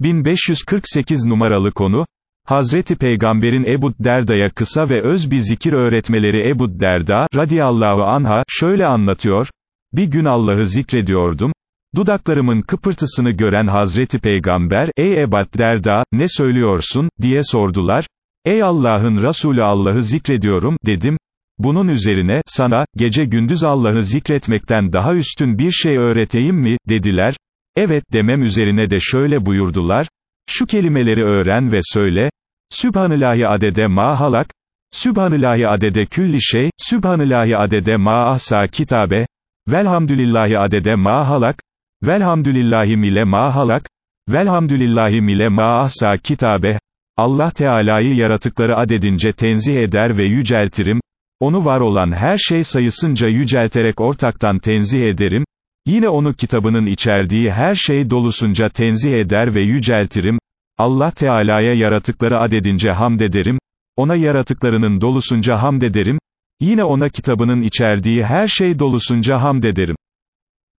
1548 numaralı konu, Hazreti Peygamber'in Ebu Derda'ya kısa ve öz bir zikir öğretmeleri Ebu Derda, radiyallahu anha, şöyle anlatıyor, bir gün Allah'ı zikrediyordum, dudaklarımın kıpırtısını gören Hazreti Peygamber, ey Ebu Derda, ne söylüyorsun, diye sordular, ey Allah'ın Resulü Allah'ı zikrediyorum, dedim, bunun üzerine, sana, gece gündüz Allah'ı zikretmekten daha üstün bir şey öğreteyim mi, dediler, evet demem üzerine de şöyle buyurdular, şu kelimeleri öğren ve söyle, Sübhanillahi adede ma halak, Sübhanillahi adede külli şey, Sübhanillahi adede ma ahsa kitabe, Velhamdülillahi adede ma halak, Velhamdülillahi mile ma halak, Velhamdülillahi mile ma ahsa kitabe, Allah Teala'yı yaratıkları adedince tenzih eder ve yüceltirim, onu var olan her şey sayısınca yücelterek ortaktan tenzih ederim, yine onu kitabının içerdiği her şey dolusunca tenzih eder ve yüceltirim, Allah Teala'ya yaratıkları adedince hamd ederim, ona yaratıklarının dolusunca hamd ederim, yine ona kitabının içerdiği her şey dolusunca hamd ederim.